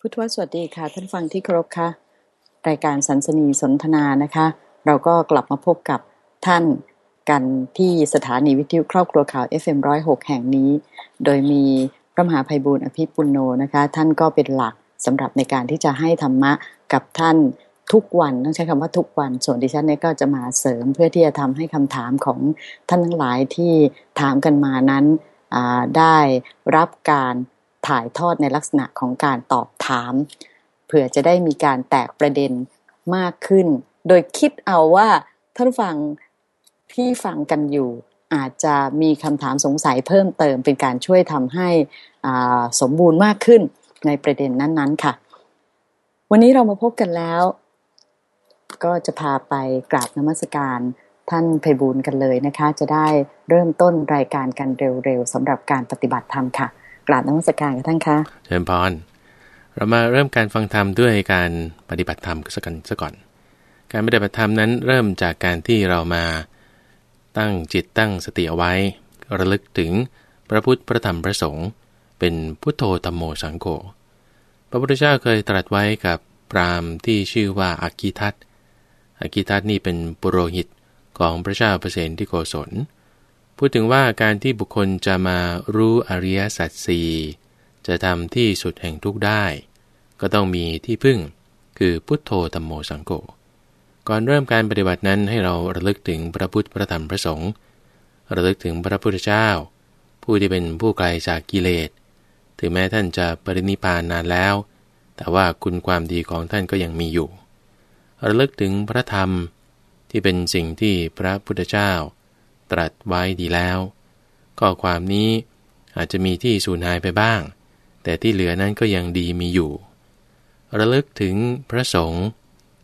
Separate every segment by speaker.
Speaker 1: พุทธวสวัสดีค่ะ ท่านฟังที่เคารพค่ะ รายการสันสนีสนทนานะคะ เราก็กลับมาพบกับท่านกันที่สถานีวิทยุครอบครัวข่าว FM106 แห่งนี้ โดยมีพระมหาภัยบูร์อภิปุโนนะคะ ท่านก็เป็นหลักสำหรับในการที่จะให้ธรรมะกับท่านทุกวันต้องใช้คำว่าทุกวัน ส่วนดิฉันเนี่ยก็จะมาเสริมเพื่อที่จะทำให้คำถามของท่านทั้งหลายที่ถามกันมานั้นได้รับการ ถ่ายทอดในลักษณะของการตอบถาม เผื่อจะได้มีการแตกประเด็นมากขึ้น โดยคิดเอาว่าท่านฟังที่ฟังกันอยู่ อาจจะมีคำถามสงสัยเพิ่มเติมเป็นการช่วยทำให้สมบูรณ์มากขึ้นในประเด็นนั้น ๆ ค่ะ วันนี้เรามาพบกันแล้ว ก็จะพาไปกราบนมัสการท่านไพบูลกันเลยนะคะ จะได้เริ่มต้นรายการกันเร็วๆสำหรับการปฏิบัติธรรมค่ะ กราบนมัสการกับท่านคะ
Speaker 2: เชิญพรเรามาเริ่มการฟังธรรมด้วยการปฏิบัติธรรมสักกันซะก่อน การปฏิบัติธรรมนั้นเริ่มจากการที่เรามาตั้งจิตตั้งสติเอาไว้ ระลึกถึงพระพุทธพระธรรมพระสงฆ์เป็นพุทโธธรรมโมสังโฆพระพุทธเจ้าเคยตรัสไว้กับพราหมณ์ที่ชื่อว่าอากิทัตอากิทัตนี่เป็นปุโรหิตของพระเจ้าเปรตที่โกศล พูดถึงว่าการที่บุคคลจะมารู้อริยสัจสี่จะทำที่สุดแห่งทุกได้ ก็ต้องมีที่พึ่ง คือพุทโธธรรมโมสังโฆก่อนเริ่มการปฏิบัตินั้นให้เราระลึกถึงพระพุทธพระธรรมพระสงฆ์ระลึกถึงพระพุทธเจ้า ผู้ที่เป็นผู้ไกลจากกิเลสถึงแม้ท่านจะปรินิพานนานแล้ว แต่ว่าคุณความดีของท่านก็ยังมีอยู่ ระลึกถึงพระธรรมที่เป็นสิ่งที่พระพุทธเจ้า ตรัสไว้ดีแล้วข้อความนี้อาจจะมีที่สูญหายไปบ้าง แต่ที่เหลือนั้นก็ยังดีมีอยู่ ระลึกถึงพระสงฆ์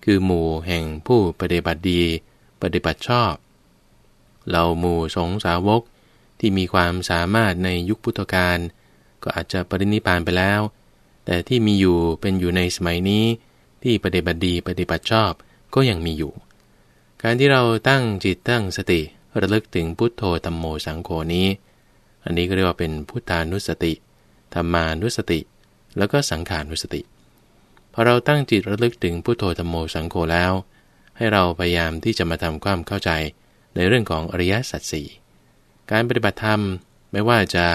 Speaker 2: คือหมู่แห่งผู้ปฏิบัติดี ปฏิบัติชอบเราหมู่สงสาวกที่มีความสามารถในยุคพุทธกาลก็อาจจะปรินิพานไปแล้ว แต่ที่มีอยู่เป็นอยู่ในสมัยนี้ที่ปฏิบัติดีปฏิบัติชอบก็ยังมีอยู่ การที่เราตั้งจิตตั้งสติ ระลึกถึงพุทโธธรรมโมสังโฆนี้ อันนี้ก็เรียกว่าเป็นพุทธานุสติธรรมานุสติ แล้วก็สังขานุสติพอเราตั้งจิตระลึกถึงพุทโธธรรมโมสังโฆแล้ว ให้เราพยายามที่จะมาทำความเข้าใจในเรื่องของอริยสัจสี่การปฏิบัติธรรมไม่ว่าจะ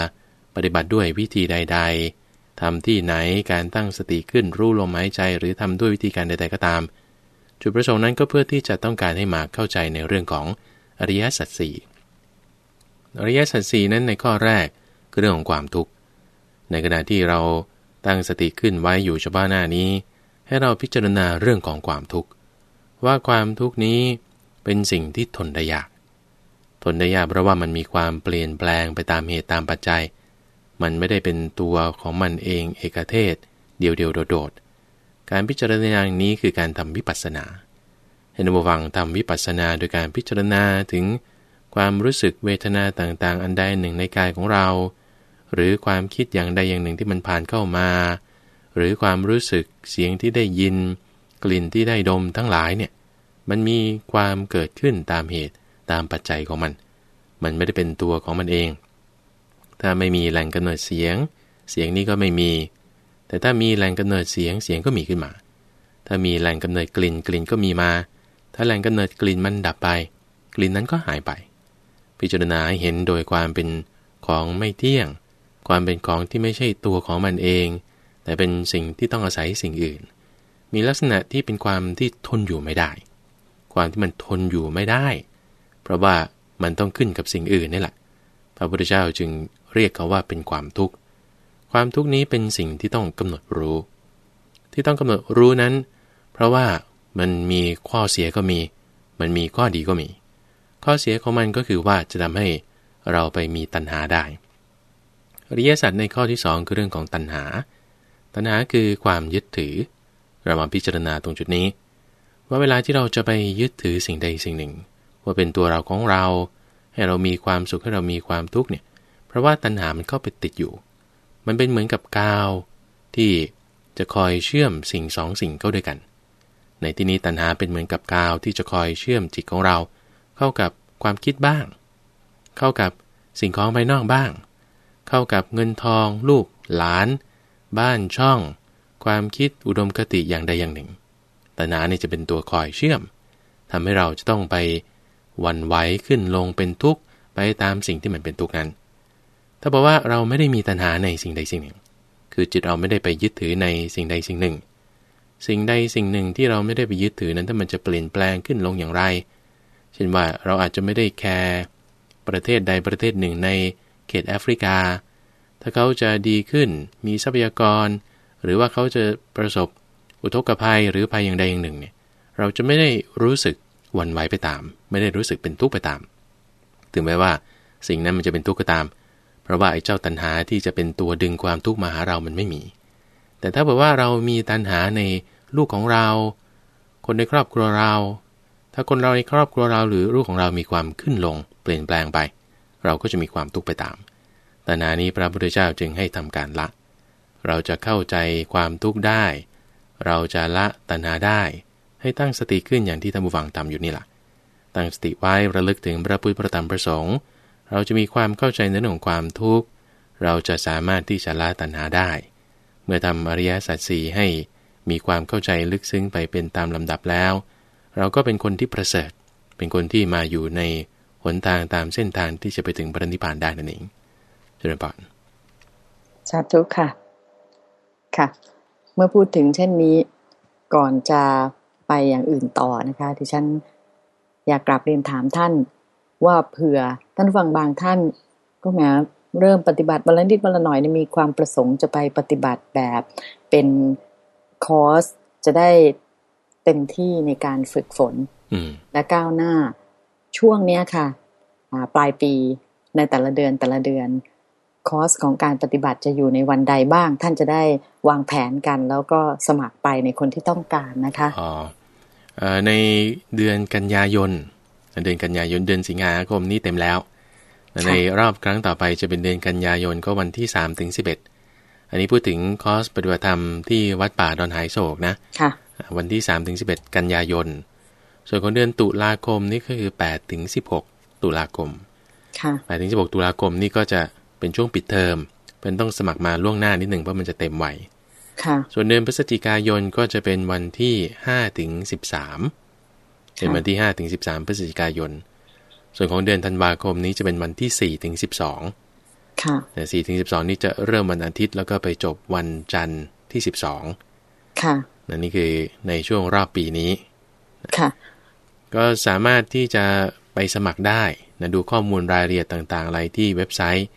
Speaker 2: ปฏิบัติด้วยวิธีใด ๆทำที่ไหนการตั้งสติขึ้นรู้ลมหายใจ หรือทำด้วยวิธีการใด ๆก็ตาม จุดประสงค์นั้นก็เพื่อที่จะต้องการให้มาเข้าใจในเรื่องของ อริยสัจสี่อริยสัจสี่นั้นในข้อแรกคือเรื่องของความทุกข์ ในขณะที่เราตั้งสติขึ้นไว้อยู่เฉพาะหน้านี้ ให้เราพิจารณาเรื่องของความทุกข์ ว่าความทุกข์นี้เป็นสิ่งที่ทนได้ยาก ทนได้ยากเพราะว่ามันมีความเปลี่ยนแปลงไปตามเหตุตามปัจจัย มันไม่ได้เป็นตัวของมันเองเอกเทศ เดียวเดียวโดดๆการพิจารณาอย่างนี้คือการทำวิปัสสนา ให้นบวังทำวิปัสสนาโดยการพิจารณาถึงความรู้สึกเวทนาต่างๆ อันใดหนึ่งในกายของเรา หรือความคิดอย่างใดอย่างหนึ่งที่มันผ่านเข้ามา หรือความรู้สึกเสียงที่ได้ยิน กลิ่นที่ได้ดมทั้งหลายเนี่ยมันมีความเกิดขึ้นตามเหตุตามปัจจัยของมัน มันไม่ได้เป็นตัวของมันเอง ถ้าไม่มีแหล่งกำเนิดเสียง เสียงนี้ก็ไม่มี แต่ถ้ามีแหล่งกำเนิดเสียงเสียงก็มีขึ้นมา ถ้ามีแหล่งกำเนิดกลิ่นกลิ่นก็มีมา ถ้าแหล่งกำเนิดกลิ่นมันดับไป กลิ่นนั้นก็หายไป พิจารณาเห็นโดยความเป็นของไม่เที่ยง ความเป็นของที่ไม่ใช่ตัวของมันเอง แต่เป็นสิ่งที่ต้องอาศัยสิ่งอื่น มีลักษณะที่เป็นความที่ทนอยู่ไม่ได้ ความที่มันทนอยู่ไม่ได้ เพราะว่ามันต้องขึ้นกับสิ่งอื่นนี่แหละ พระพุทธเจ้าจึงเรียกเขาว่าเป็นความทุกข์ ความทุกข์นี้เป็นสิ่งที่ต้องกำหนดรู้ ที่ต้องกำหนดรู้นั้น เพราะว่า มันมีข้อเสียก็มี มันมีข้อดีก็มี ข้อเสียของมันก็คือว่าจะทำให้เราไปมีตัณหาได้อริยสัจในข้อที่ 2 คือเรื่องของตัณหา ตัณหาคือความยึดถือ เรามาพิจารณาตรงจุดนี้ ว่าเวลาที่เราจะไปยึดถือสิ่งใดสิ่งหนึ่ง ว่าเป็นตัวเราของเรา ให้เรามีความสุขให้เรามีความทุกข์เนี่ย เพราะว่าตัณหามันเข้าไปติดอยู่ มันเป็นเหมือนกับกาวที่จะคอยเชื่อมสิ่งสองสิ่งเข้าด้วยกัน ในที่นี้ตัณหาเป็นเหมือนกับกาวที่จะคอยเชื่อมจิตของเรา เข้ากับความคิดบ้าง เข้ากับสิ่งของภายนอกบ้าง เข้ากับเงินทอง ลูก หลาน บ้านช่อง ความคิดอุดมคติอย่างใดอย่างหนึ่ง ตัณหานี่จะเป็นตัวคอยเชื่อมทำให้เราจะต้องไปวันไหวขึ้นลงเป็นทุกข์ไปตามสิ่งที่มันเป็นทุกข์นั้น ถ้าบอกว่าเราไม่ได้มีตัณหาในสิ่งใดสิ่งหนึ่ง คือจิตเราไม่ได้ไปยึดถือในสิ่งใดสิ่งหนึ่ง สิ่งใดสิ่งหนึ่งที่เราไม่ได้ไปยึดถือนั้นถ้ามันจะเปลี่ยนแปลงขึ้นลงอย่างไร เช่นว่าเราอาจจะไม่ได้แคร์ประเทศใดประเทศหนึ่งในเขตแอฟริกา ถ้าเขาจะดีขึ้น มีทรัพยากร หรือว่าเขาจะประสบอุทกภัยหรือภัยอย่างใดอย่างหนึ่งเนี่ย เราจะไม่ได้รู้สึกวันไหวไปตาม ไม่ได้รู้สึกเป็นทุกข์ไปตาม ถึงแม้ว่า สิ่งนั้นมันจะเป็นทุกข์ก็ตาม เพราะว่าไอ้เจ้าตัณหาที่จะเป็นตัวดึงความทุกข์มาหาเรามันไม่มี แต่ถ้าบอว่าเรามีตัณหาในลูกของเรา คนในครอบครัวเรา ถ้าคนเราในครอบครัวเราหรือลูกของเรามีความขึ้นลง เปลี่ยนแปลงไป เราก็จะมีความทุกข์ไปตาม ตัณหานี้พระพุทธเจ้าจึงให้ทำการละ เราจะเข้าใจความทุกข์ได้ เราจะละตัณหาได้ ให้ตั้งสติขึ้นอย่างที่ท่านผู้ฟังทำอยู่นี่แหละตั้งสติไว้ระลึกถึงพระพุทธประธรรมประสงค์เราจะมีความเข้าใจในเรื่องของความทุกข์ เราจะสามารถที่จะละตัณหาได้ เมื่อทำอริยสัจสี่ให้มีความเข้าใจลึกซึ้งไปเป็นตามลำดับแล้ว เราก็เป็นคนที่ประเสริฐ เป็นคนที่มาอยู่ในหนทางตามเส้นทางที่จะไปถึงปรินิพพานได้นั่นเองเจริญพร
Speaker 1: สาธุค่ะ ค่ะ เมื่อพูดถึงเช่นนี้ ก่อนจะไปอย่างอื่นต่อนะคะที่ฉันอยากกลับเรียนถามท่านว่าเผื่อท่านฟังบางท่านก็แม้ เริ่มปฏิบัติบาลนิดบาลหน่อยมีความประสงค์จะไปปฏิบัติแบบเป็นคอร์สจะได้เต็มที่ในการฝึกฝนและก้าวหน้าช่วงนี้ค่ะปลายปีในแต่ละเดือนแต่ละเดือนคอร์สของการปฏิบัติจะอยู่ในวันใดบ้าง ท่านจะได้วางแผนกัน แล้วก็สมัครไปในคนที่ต้องการนะคะ
Speaker 2: อ๋อในเดือนกันยายน เดือนกันยายนเดือนสิงหาคมนี้เต็มแล้ว ในรอบครั้งต่อไปจะเป็นเดือนกันยายนก็วันที่สามถึงสิบเอ็ดอันนี้พูดถึงคอร์สปฏิบัติธรรมที่วัดป่าดอนหายโศกนะ
Speaker 1: ค่ะ
Speaker 2: วันที่สามถึงสิบเอ็ดกันยายน ส่วนของเดือนตุลาคมนี่ก็คือแปดถึงสิบหกตุลาคม
Speaker 1: ค่ะ
Speaker 2: แปดถึงสิบหกตุลาคมนี่ก็จะเป็นช่วงปิดเทอมเป็นต้องสมัครมาล่วงหน้านิดหนึ่งเพราะมันจะเต็มไวส่วนเดือนพฤศจิกายนก็จะเป็นวันที่ห้าถึงสิบสามเป็นวันที่ห้าถึงสิบสามพฤศจิกายน ส่วนของเดือนธันวาคมนี้จะเป็นวันที่สี่ถึงสิบสองแต่สี่ถึงสิบสองนี้จะเริ่มวันอาทิตย์แล้วก็ไปจบวันจันทร์ที่สิบสอง
Speaker 1: ค่ะ
Speaker 2: นี่คือในช่วงรอบปีนี้
Speaker 1: ค่ะ
Speaker 2: ก็สามารถที่จะไปสมัครได้นะดูข้อมูลรายละเอียดต่าง ๆ อะไรที่เว็บไซต์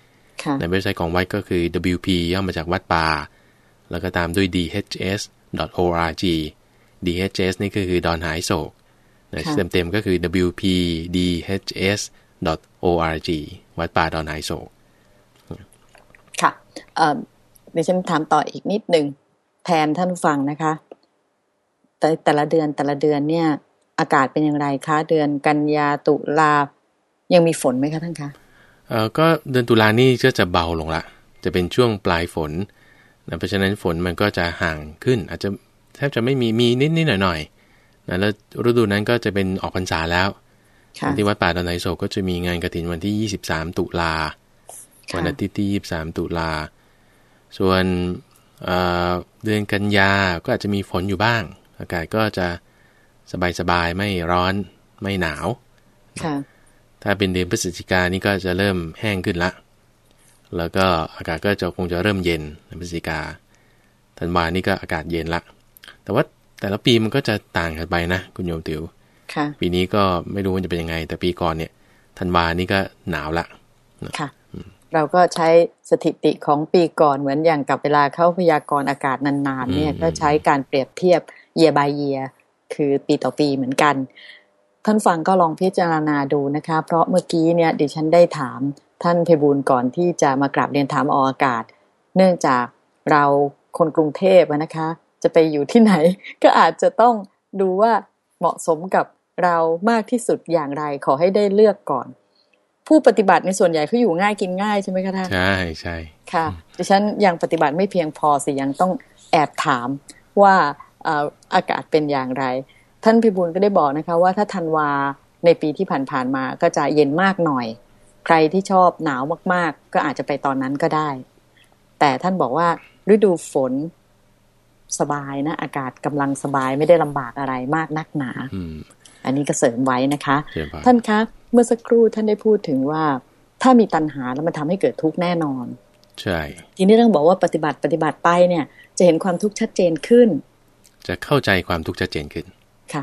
Speaker 2: ในเว็บไซต์ของวัดก็คือ WP ย่อมาจากวัดป่า แล้วก็ตามด้วย dhs.org dhs นี่ก็คือดอนหายโศก นะเต็มๆก็คือ wpdhs.org วัดป่าดอนหายโศก
Speaker 1: ค่ะเดี๋ยวฉันถามต่ออีกนิดหนึ่งแทนท่านฟังนะคะ แต่แต่ละเดือนแต่ละเดือนเนี่ย อากาศเป็นอย่างไรคะเดือนกันยาตุลายังมีฝนไหมคะท่านคะ
Speaker 2: เออก็เดือนตุลานี่ก็จะเบาลงละจะเป็นช่วงปลายฝนนะเพราะฉะนั้นฝนมันก็จะห่างขึ้น อาจจะแทบจะไม่มีมีนิดนิดหน่อยหน่อย นะแล้วฤดูนั้นก็จะเป็นออกพรรษาแล้วที่วัดป่าดอนไนโศก็จะมีงานกระถินวันที่ 23 ตุลาวันอาทิตย์ที่ 23 ตุลา ส่วนเดือนกันยาก็อาจจะมีฝนอยู่บ้าง อากาศก็จะสบายๆไม่ร้อนไม่หนาวถ้าเป็นเดือนพฤศจิกานี่ก็จะเริ่มแห้งขึ้นละ แล้วก็อากาศก็จะคงจะเริ่มเย็นในพฤศจิกาธันวานี่ก็อากาศเย็นละ แต่ว่า แต่ละปีมันก็จะต่างกันไปนะ คุณโยมติว
Speaker 1: ค่ะ
Speaker 2: ปีนี้ก็ไม่รู้ว่าจะเป็นยังไง แต่ปีก่อนเนี่ยธันวานี่ก็หนาวละ
Speaker 1: ค่ะ เราก็ใช้สถิติของปีก่อนเหมือนอย่างกับเวลาเข้าพยากรณ์อากาศนานๆ เนี่ยก็ใช้การเปรียบเทียบเยียบายเยียคือปีต่อปีเหมือนกัน ท่านฟังก็ลองพิจารณาดูนะคะ เพราะเมื่อกี้เนี่ยดิฉันได้ถามท่านเพบูลก่อนที่จะมากราบเรียนถามออกอากาศ เนื่องจากเราคนกรุงเทพนะคะ จะไปอยู่ที่ไหน ก็อาจจะต้องดูว่าเหมาะสมกับเรามากที่สุดอย่างไรขอให้ได้เลือกก่อน ผู้ปฏิบัติในส่วนใหญ่เขาอยู่ง่ายกินง่ายใช่ไหมคะท่าน
Speaker 2: ใช่ใช่
Speaker 1: ค่ะดิฉันยังปฏิบัติไม่เพียงพอสิยังต้องแอบถามว่าอากาศเป็นอย่างไร ท่านพิบูลก็ได้บอกนะคะ ว่าถ้าธันวาในปีที่ผ่านๆมาก็จะเย็นมากหน่อย ใครที่ชอบหนาวมากๆ ก็อาจจะไปตอนนั้นก็ได้ แต่ท่านบอกว่าฤดูฝน สบายนะ อากาศกำลังสบายไม่ได้ลำบากอะไรมากนักหนา
Speaker 2: อืม
Speaker 1: อันนี้ก็เสริมไว้นะคะ
Speaker 2: เชิญพร
Speaker 1: ท่านคะเมื่อสักครู่ท่านได้พูดถึงว่า ถ้ามีตัณหาแล้วมันทำให้เกิดทุกข์แน่นอน
Speaker 2: ใช่
Speaker 1: ทีนี้ต้องบอกว่าปฏิบัติปฏิบัติไปเนี่ย จะเห็นความทุกข์ชัดเจนขึ้น
Speaker 2: จะเข้าใจความทุกข์ชัดเจนขึ้น
Speaker 1: ค่ะ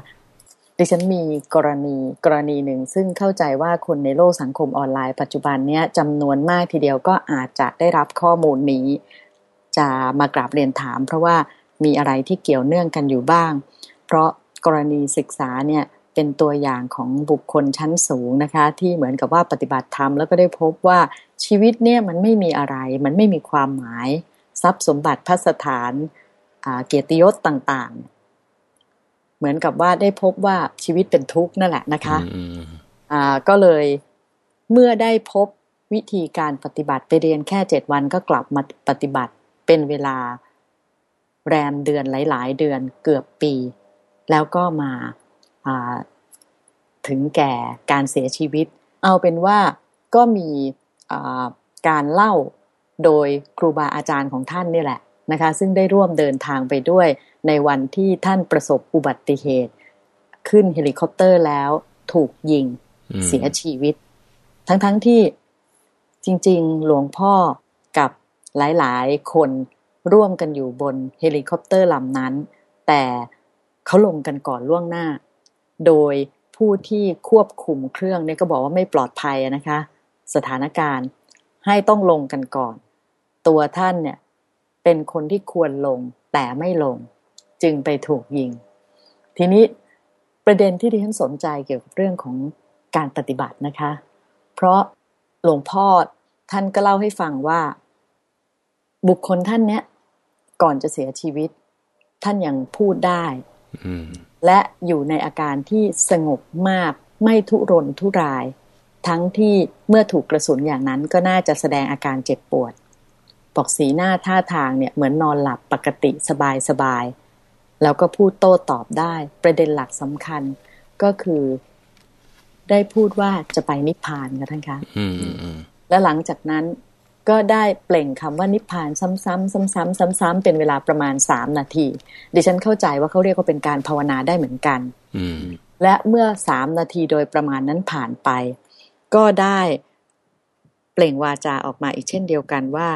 Speaker 1: ดิฉันมีกรณีกรณีหนึ่ง ซึ่งเข้าใจว่าคนในโลกสังคมออนไลน์ ปัจจุบันเนี้ยจำนวนมากทีเดียวก็อาจจะได้รับข้อมูลนี้ จะมากราบเรียนถาม เพราะว่า มีอะไรที่เกี่ยวเนื่องกันอยู่บ้าง เพราะกรณีศึกษาเนี่ยเป็นตัวอย่างของบุคคลชั้นสูงนะคะ ที่เหมือนกับว่าปฏิบัติธรรมแล้วก็ได้พบว่าชีวิตเนี่ยมันไม่มีอะไร มันไม่มีความหมาย ทรัพย์สมบัติพัสถานอ่าเกียรติยศต่างๆ เหมือนกับว่าได้พบว่าชีวิตเป็นทุกข์นั่นแหละนะคะ
Speaker 2: อืม
Speaker 1: อ่าก็เลยเมื่อได้พบวิธีการปฏิบัติไปเรียนแค่เจ็ดวันก็กลับมาปฏิบัติเป็นเวลา แรมเดือนหลาย ๆ เดือนเกือบปี แล้วก็มาอ่าถึงแก่การเสียชีวิต เอาเป็นว่าก็มีอ่าการเล่าโดยครูบาอาจารย์ของท่านนี่แหละนะคะซึ่งได้ร่วมเดินทางไปด้วยในวันที่ท่านประสบอุบัติเหตุ ขึ้นเฮลิคอปเตอร์แล้วถูกยิง
Speaker 2: อืม
Speaker 1: เสียชีวิต ทั้งๆทที่จริง ๆ หลวงพ่อกับหลายๆ คน ร่วมกันอยู่บนเฮลิคอปเตอร์ลำนั้น แต่เขาลงกันก่อนล่วงหน้า โดยผู้ที่ควบคุมเครื่องเนี่ยก็บอกว่าไม่ปลอดภัยนะคะ สถานการณ์ให้ต้องลงกันก่อน ตัวท่านเนี่ยเป็นคนที่ควรลงแต่ไม่ลง จึงไปถูกยิง ทีนี้ประเด็นที่ดิฉันสนใจเกี่ยวกับเรื่องของการปฏิบัตินะคะ เพราะหลวงพ่อท่านก็เล่าให้ฟังว่า บุคคลท่านเนี้ย ก่อนจะเสียชีวิต ท่านยังพูดได้
Speaker 2: อืม
Speaker 1: และอยู่ในอาการที่สงบมากไม่ทุรนทุราย ทั้งที่เมื่อถูกกระสุนอย่างนั้นก็น่าจะแสดงอาการเจ็บปวดบอกสีหน้าท่าทางเนี่ยเหมือนนอนหลับปกติสบายสบายๆแล้วก็พูดโต้ตอบได้ ประเด็นหลักสำคัญก็คือได้พูดว่าจะไปนิพพานค่ะท่านคะ
Speaker 2: อืมอืมอืม
Speaker 1: และหลังจากนั้น ก็ได้เปล่งคำว่านิพพานซ้ำๆซ้ำๆซ้ำๆเป็นเวลาประมาณสามนาที ดิฉันเข้าใจว่าเขาเรียกว่าเป็นการภาวนาได้เหมือนกัน
Speaker 2: อืม
Speaker 1: และเมื่อสามนาทีโดยประมาณนั้นผ่านไป ก็ได้เปล่งวาจาออกมาอีกเช่นเดียวกันว่า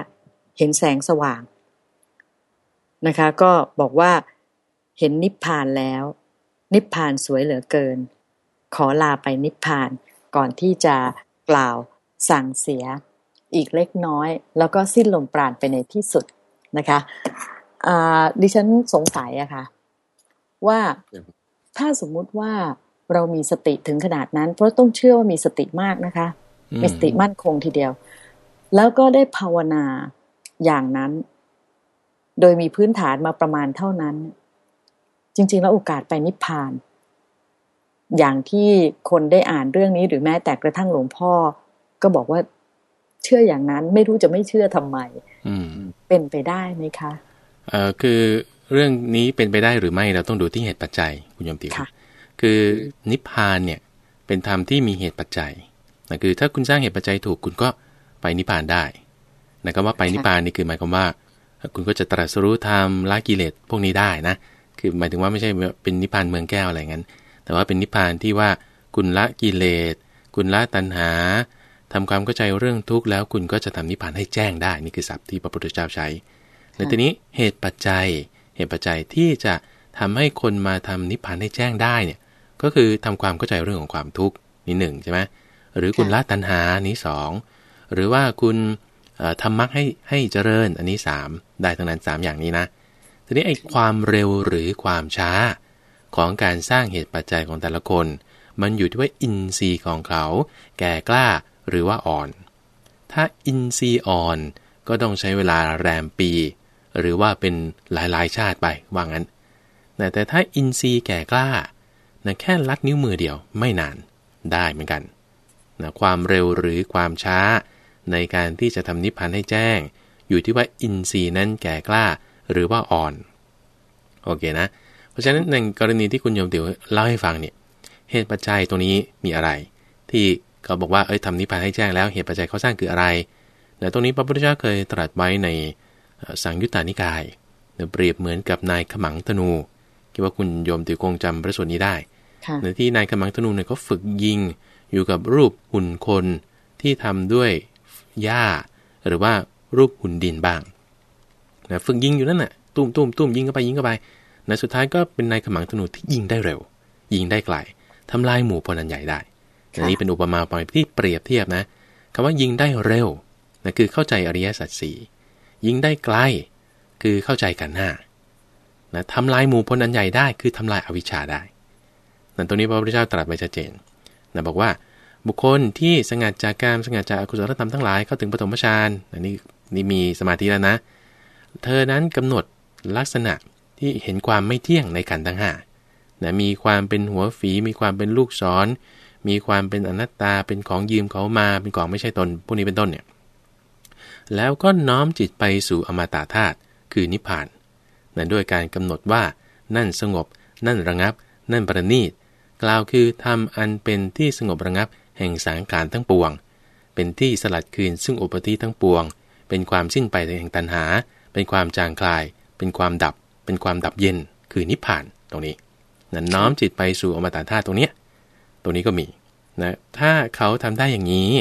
Speaker 1: เห็นแสงสว่างนะคะ ก็บอกว่าเห็นนิพพานแล้ว นิพพานสวยเหลือเกิน ขอลาไปนิพพานก่อนที่จะกล่าวสั่งเสีย อีกเล็กน้อย แล้วก็สิ้นลมปราณไปในที่สุดนะคะอ่าดิฉันสงสัยอะค่ะ ว่าถ้าสมมุติว่าเรามีสติถึงขนาดนั้น เพราะต้องเชื่อว่ามีสติมากนะคะ
Speaker 2: อืม
Speaker 1: มีสติมั่นคงทีเดียว แล้วก็ได้ภาวนาอย่างนั้น โดยมีพื้นฐานมาประมาณเท่านั้น จริง ๆ แล้วโอกาสไปนิพพาน อย่างที่คนได้อ่านเรื่องนี้หรือแม้แต่กระทั่งหลวงพ่อ ก็บอกว่า เชื่ออย่างนั้น ไม่รู้จะไม่เชื่อทำไม
Speaker 2: อืม
Speaker 1: เป็นไปได้ไหมคะ
Speaker 2: เอ่อคือเรื่องนี้เป็นไปได้หรือไม่เราต้องดูที่เหตุปัจจัยคุณโยมติว
Speaker 1: ค่ะ
Speaker 2: คือนิพพานเนี่ยเป็นธรรมที่มีเหตุปัจจัยนะคือถ้าคุณสร้างเหตุปัจจัยถูกคุณก็ไปนิพพานได้นะคำว่าไปนิพพานนี่คือหมายความว่า คุณก็จะตรัสรู้ธรรมละกิเลสพวกนี้ได้นะ คือหมายถึงว่าไม่ใช่เป็นนิพพานเมืองแก้วอะไรงั้น แต่ว่าเป็นนิพพานที่ว่าคุณละกิเลส คุณละตัณหา ทำความเข้าใจเรื่องทุกข์แล้วคุณก็จะทำนิพพานให้แจ้งได้ นี่คือศัพท์ที่พระพุทธเจ้าใช้ ในทีนี้เหตุปัจจัย เหตุปัจจัยที่จะทำให้คนมาทำนิพพานให้แจ้งได้เนี่ย ก็คือทำความเข้าใจเรื่องของความทุกข์นี่หนึ่งใช่ไหมหรือคุณละตัณหานี้สองหรือว่าคุณเอ่อทำมรรคให้ให้เจริญอันนี้สามได้ทั้งนั้นสามอย่างนี้นะ ทีนี้ไอ้ความเร็วหรือความช้า ของการสร้างเหตุปัจจัยของแต่ละคน มันอยู่ที่ว่าอินทรีย์ของเขา แก่กล้า หรือว่าอ่อน ถ้าอินทรีย์อ่อนก็ต้องใช้เวลาแรมปี หรือว่าเป็นหลายๆชาติไปว่างั้นแต่แต่ถ้าอินทรีย์แก่กล้านะแค่ลัดนิ้วมือเดียวไม่นานได้เหมือนกันนะความเร็วหรือความช้า ในการที่จะทำนิพพานให้แจ้ง อยู่ที่ว่าอินทรีย์นั้นแก่กล้าหรือว่าอ่อนโอเคนะ เพราะฉะนั้นในกรณีที่คุณโยมเดี๋ยวเล่าให้ฟังเนี่ยเหตุปัจจัยตรงนี้มีอะไร ที่ เขาบอกว่าเอ้ยทำนิพพานให้แจ้งแล้วเหตุปัจจัยเขาสร้างคืออะไรแต่ตรงนี้พระพุทธเจ้าเคยตรัสไว้ในเอ่อสังยุตตานิกายเปรียบเหมือนกับนายขมังธนูคิดว่าคุณโยมติวคงจำพระสูตรนี้ได้
Speaker 1: ค่ะ
Speaker 2: ในที่นายขมังธนูเนี่ยเขาฝึกยิงอยู่กับรูปหุ่นคนที่ทำด้วยหญ้า หรือว่ารูปหุ่นดินบ้างนะฝึกยิงอยู่นั่นน่ะตุ้มตุ้มตุ้มยิงเข้าไปยิงเข้าไปนะสุดท้ายก็เป็นนายขมังธนูที่ยิงได้เร็ว ยิงได้ไกลทำลายหมู่พลอันใหญ่ได้
Speaker 1: ค่ะ
Speaker 2: อันนี้เป็นอุปมาอุปไมยที่เปรียบเทียบนะคำว่ายิงได้เร็วนะคือเข้าใจอริยสัจสี่ยิงได้ไกล คือเข้าใจกันหน้านะทำลายหมู่พลอันใหญ่ได้ คือทำลายอวิชชาได้นั่นตรงนี้พระพุทธเจ้าตรัสไว้ชัดเจนนะบอกว่าบุคคลที่สงัดจากการสงัดจากอกุศลธรรมทั้งหลายเข้าถึงปฐมฌานอันนี้นี่มีสมาธิแล้วนะ เธอนั้นกำหนดลักษณะที่เห็นความไม่เที่ยงในขันธ์ทั้งห้านะมีความเป็นหัวฝีมีความเป็นลูกศร มีความเป็นอนัตตาเป็นของยืมเขามาเป็นของไม่ใช่ตนพวกนี้เป็นต้นเนี่ยแล้วก็น้อมจิตไปสู่อมตะธาตุคือนิพพานนะด้วยการกำหนดว่า นั่นสงบ นั่นระงับ นั่นประณีตกล่าวคือทำอันเป็นที่สงบระงับแห่งสังขารทั้งปวง เป็นที่สลัดคืนซึ่งอุปธิทั้งปวง เป็นความสิ้นไปแห่งตัณหา เป็นความจางคลาย เป็นความดับ เป็นความดับเย็น คือนิพพานตรงนี้นะน้อมจิตไปสู่อมตะธาตุตรงเนี้ย ตรงนี้ก็มีนะถ้าเขาทำได้อย่างนี้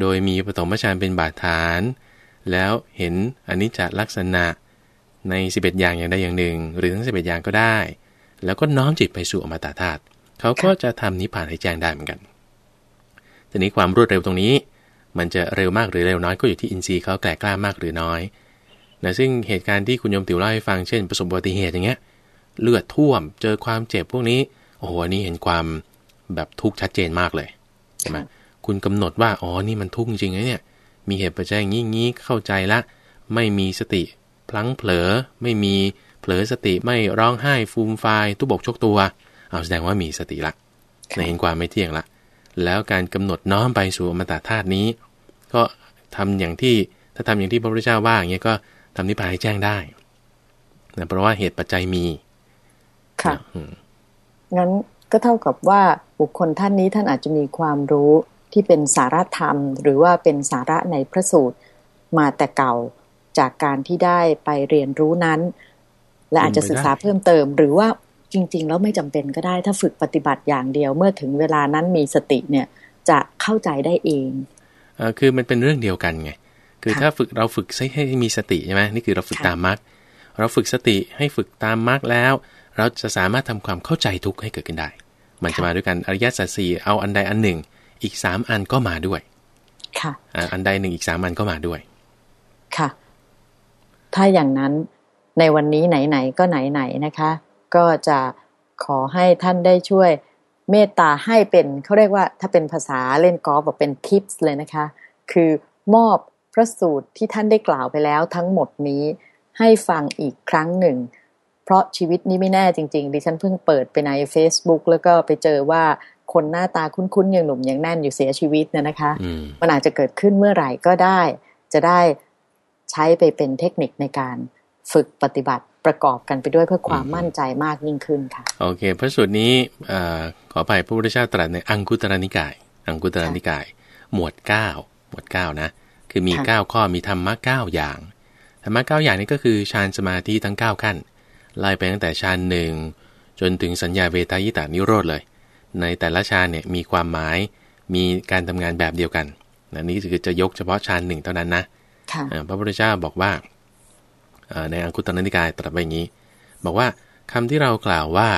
Speaker 2: โดยมีปฐมฌานเป็นบาดฐาน แล้วเห็นอนิจจลักษณะใน 11 อย่างอย่างใดอย่างหนึ่ง หรือทั้ง11 อย่างก็ได้ แล้วก็น้อมจิตไปสู่อมตะธาตุเขาก็จะทำนิพพานให้แจ้งได้เหมือนกันทีนี้ความรวดเร็วตรงนี้ มันจะเร็วมากหรือเร็วน้อยก็อยู่ที่อินทรีย์เขาแกล้กล้ามากหรือน้อยนะซึ่งเหตุการณ์ที่คุณยมติวเล่าให้ฟังเช่นประสบอุบัติเหตุอย่างเงี้ยเลือดท่วมเจอความเจ็บพวกนี้โอ้โหนี้เห็นความ แบบทุกข์ชัดเจนมากเลยใช่ไหมคุณกำหนดว่าอ๋อนี่มันทุกข์จริงๆนะเนี่ย มีเหตุปัจจัยอย่างนี้งี้เข้าใจละ ไม่มีสติ พลั้งเผลอไม่มีเผลอสติไม่ร้องไห้ฟูมฟายตุบกชกตัว เอาแสดงว่ามีสติละในเห็นความไม่เที่ยงละ แล้วการกำหนดน้อมไปสู่อมตะธาตุนี้ ก็ทำอย่างที่ถ้าทำอย่างที่พระพุทธเจ้าว่าอย่างเงี้ยก็ทำนิพพานให้แจ้งได้นะเพราะว่าเหตุปัจจัยมี
Speaker 1: ค่ะ
Speaker 2: อืม
Speaker 1: งั้นก็เท่ากับว่า บุคคลท่านนี้ท่านอาจจะมีความรู้ที่เป็นสาระธรรม หรือว่าเป็นสาระในพระสูตรมาแต่เก่าจากการที่ได้ไปเรียนรู้นั้น และอาจจะศึกษาเพิ่มเติม หรือว่าจริง ๆ แล้วไม่จำเป็นก็ได้ ถ้าฝึกปฏิบัติอย่างเดียวเมื่อถึงเวลานั้นมีสติเนี่ยจะเข้าใจได้เอง
Speaker 2: เอ่อคือมันเป็นเรื่องเดียวกันไงคือ
Speaker 1: ค่ะ
Speaker 2: ถ้าฝึกเราฝึกให้ให้มีสติใช่ไหมนี่คือเราฝึก
Speaker 1: ค่ะ
Speaker 2: ตามมรรคเราฝึกสติให้ฝึกตามมรรคแล้ว เราจะสามารถทำความเข้าใจทุกข์ให้เกิดขึ้นได้ มันจะมาด้วยกันอริยสัจสี่เอาอันใดอันหนึ่ง อีกสามอันก็มาด้วย
Speaker 1: ค่ะ
Speaker 2: อ่าอันใดหนึ่งอีกสามอันก็มาด้วย
Speaker 1: ค่ะ ถ้าอย่างนั้นในวันนี้ไหนๆก็ไหนๆนะคะ ก็จะขอให้ท่านได้ช่วยเมตตาให้เป็นเขาเรียกว่าถ้าเป็นภาษาเล่นกอล์ฟบอกเป็นทิปส์เลยนะคะ คือมอบพระสูตรที่ท่านได้กล่าวไปแล้วทั้งหมดนี้ให้ฟังอีกครั้งหนึ่งเพ ราะชีวิตนี้ไม่แน่จริง ๆ ดิฉันเพิ่งเปิดไปใน Facebook แล้วก็ไปเจอว่าคนหน้าตาคุ้นๆอย่างหนุ่มอย่างแน่นอยู่เสียชีวิตเนี่ยนะคะ
Speaker 2: อืม
Speaker 1: มันอาจจะเกิดขึ้นเมื่อไหร่ก็ได้ จะได้ใช้ไปเป็นเทคนิคในการฝึกปฏิบัติประกอบกันไปด้วยเพื่อความ
Speaker 2: อืม
Speaker 1: มั่นใจมากยิ่งขึ้นค่ะ
Speaker 2: โอเค พระสูตรนี้เอ่อขออภัยพระพุทธเจ้าตรัสในอังคุตรนิกาย อังคุตรนิกาย หมวด 9 หมวด 9 นะ คือมี
Speaker 1: ค่ะ
Speaker 2: 9ข้อมีธรรมะ9อย่างธรรมะ9อย่างนี้ก็คือฌานสมาธิทั้ง 9 ขั้น ไล่ไปตั้งแต่ฌานหนึ่งจนถึงสัญญาเวทายตานิโรธเลย ในแต่ละฌานเนี่ยมีความหมายมีการทำงานแบบเดียวกันนะนี่คือจะยกเฉพาะฌานหนึ่งเท่านั้นนะ
Speaker 1: ค่ะ
Speaker 2: อ่าพระพุทธเจ้าบอกว่าอ่าในอังคุตรนิกายตรัสไว้อย่างนี้ บอกว่าคำที่เรากล่าวว่า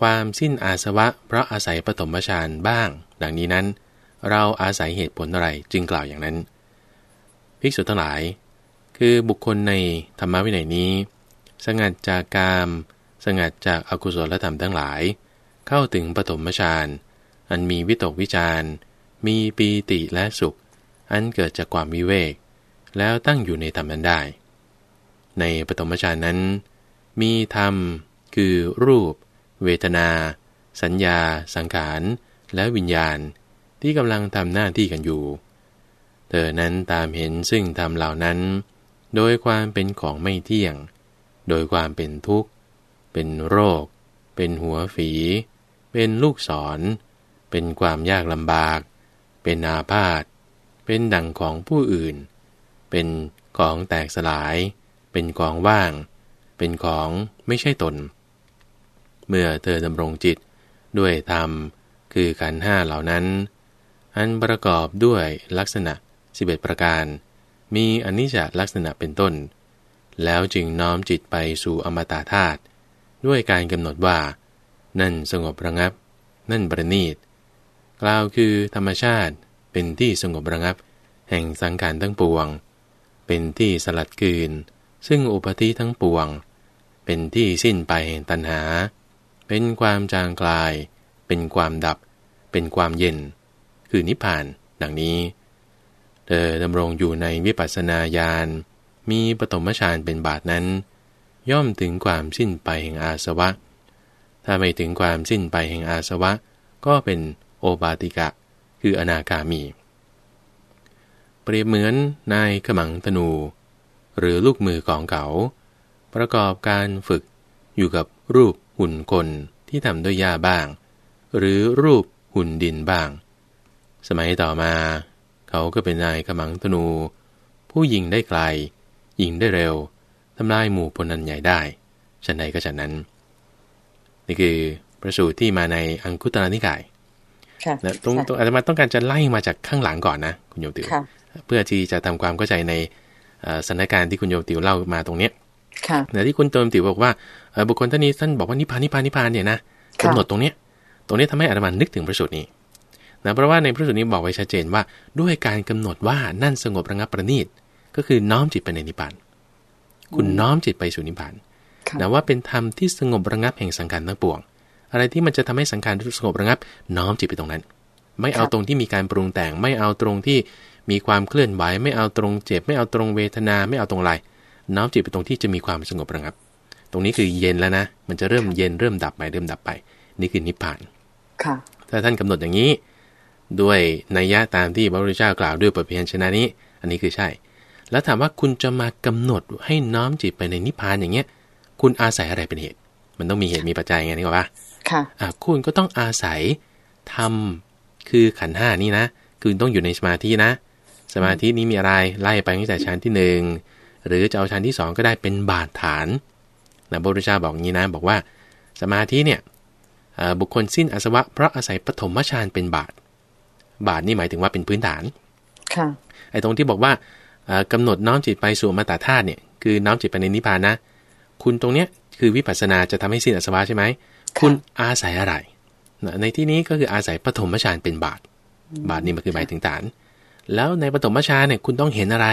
Speaker 2: ความสิ้นอาสวะ เพราะอาศัยปฐมฌานบ้าง ดังนี้นั้น เราอาศัยเหตุผลอะไรจึงกล่าวอย่างนั้น ภิกษุทั้งหลาย คือบุคคลในธรรมวินัยนี้ สงัดจากกาม สงัดจากอากุศลธรรมทั้งหลาย เข้าถึงปฐมฌาน อันมีวิตกวิจารมีปีติและสุข อันเกิดจากความวิเวก แล้วตั้งอยู่ในธรรมนั้นได้ ในปฐมฌานนั้น มีธรรม คือรูป เวทนา สัญญา สังขาร และวิญญาณ ที่กำลังทำหน้าที่กันอยู่ เธอนั้นตามเห็นซึ่งธรรมเหล่านั้น โดยความเป็นของไม่เที่ยง โดยความเป็นทุกข์ เป็นโรค เป็นหัวฝี เป็นลูกศร เป็นความยากลำบาก เป็นอาพาธ เป็นดังของผู้อื่น เป็นของแตกสลาย เป็นของว่าง เป็นของไม่ใช่ตน เมื่อเธอดำรงจิตด้วยธรรมคือขันห้าเหล่านั้น อันประกอบด้วยลักษณะ 11 ประการ มีอนิจจลักษณะเป็นต้น แล้วจึงน้อมจิตไปสู่อมตะธาตุด้วยการกำหนดว่า นั่นสงบระงับ นั่นประณีต กล่าวคือธรรมชาติเป็นที่สงบระงับ แห่งสังขารทั้งปวง เป็นที่สลัดกืน ซึ่งอุปธิทั้งปวง เป็นที่สิ้นไปแห่งตัณหา เป็นความจางกลาย เป็นความดับ เป็นความเย็น คือนิพพานดังนี้ เธอดำรงอยู่ในวิปัสสนาญาณ มีปฐมฌานเป็นบาทนั้น ย่อมถึงความสิ้นไปแห่งอาสวะ ถ้าไม่ถึงความสิ้นไปแห่งอาสวะ ก็เป็นโอบาติกะ คืออนาคามี เปรียบเหมือนนายขมังธนู หรือลูกมือของเขา ประกอบการฝึกอยู่กับรูปหุ่นคนที่ทำด้วยหญ้าบ้าง หรือรูปหุ่นดินบ้าง สมัยต่อมา เขาก็เป็นนายขมังธนู ผู้ยิงได้ไกล ยิงได้เร็วทำลายหมู่พลนันใหญ่ได้ฉันใดก็ฉันนั้น นี่คือประสูตรที่มาในอังคุตรนิกาย
Speaker 1: ค่ะ
Speaker 2: นะตรงตรงอาจจะมาต้องการจะไล่มาจากข้างหลังก่อนนะคุณโยมติว
Speaker 1: ค่ะ
Speaker 2: เพื่อที่จะทำความเข้าใจในเอ่อสถานการณ์ที่คุณโยมติวเล่ามาตรงเนี้ย
Speaker 1: ค่ะ
Speaker 2: แต่ที่คุณโยมติวบอกว่าเอ่อบุคคลท่านนี้ท่านบอกว่านิพพานนิพพานนิพพานเนี่ยนะ
Speaker 1: ค่ะ
Speaker 2: กำหนดตรงเนี้ยตรงนี้ทำให้อาตมานึกถึงพระสูตรนี้นะเพราะว่าในพระสูตรนี้บอกไว้ชัดเจนว่าด้วยการกำหนดว่านั่นสงบระงับประณีต ก็คือน้อมจิตไปในนิพพาน คุณน้อมจิตไปสู่นิพพาน
Speaker 1: ค่ะ
Speaker 2: นะว่าเป็นธรรมที่สงบระงับแห่งสังขารทั้งปวง อะไรที่มันจะทำให้สังขารสงบระงับ น้อมจิตไปตรงนั้น ไม่เอา
Speaker 1: ครับ
Speaker 2: ตรงที่มีการปรุงแต่ง ไม่เอาตรงที่มีความเคลื่อนไหว ไม่เอาตรงเจ็บ ไม่เอาตรงเวทนา ไม่เอาตรงอะไร น้อมจิตไปตรงที่จะมีความสงบระงับ ตรงนี้คือเย็นแล้วนะ มันจะเริ่มเย็นเริ่มดับไปเริ่มดับไป นี่คือนิพพาน
Speaker 1: ค่ะ
Speaker 2: ถ้าท่านกำหนดอย่างนี้ ด้วยนัยยะตามที่พระพุทธเจ้ากล่าวด้วยบทเพียนชนะนี้ อันนี้คือใช่ แล้วถามว่าคุณจะมากำหนดให้น้อมจิตไปในนิพพานอย่างเงี้ย คุณอาศัยอะไรเป็นเหตุ มันต้องมีเหตุมีปัจจัยไงนี่ก็ว่า
Speaker 1: ค่ะ
Speaker 2: อะคุณก็ต้องอาศัยทำคือขันธ์ห้านี่นะ คือต้องอยู่ในสมาธินะ สมาธินี้มีอะไรไล่ไปตั้งแต่ชั้นที่หนึ่งหรือจะเอาชั้นที่สองก็ได้เป็นบาทฐานนะพระพุทธเจ้าบอกอย่างนี้นะบอกว่า สมาธิเนี่ยเอ่อบุคคลสิ้นอาสวะเพราะอาศัยปฐมฌานเป็นบาท บาทนี่หมายถึงว่าเป็นพื้นฐาน
Speaker 1: ค่ะ
Speaker 2: ไอ้ตรงที่บอกว่าเอ่อ กำหนดน้อมจิตไปสู่อมตะธาตุเนี่ยคือน้อมจิตไปในนิพพานนะ คุณตรงเนี้ยคือวิปัสสนาจะทำให้สิ้นอาสวะใช่ไหมคุณอาศัยอะไรนะในที่นี้ก็คืออาศัยปฐมฌานเป็นบาท บาทนี่มันคือหมายถึงฐาน แล้วในปฐมฌานเนี่ยคุณต้องเห็นอะไร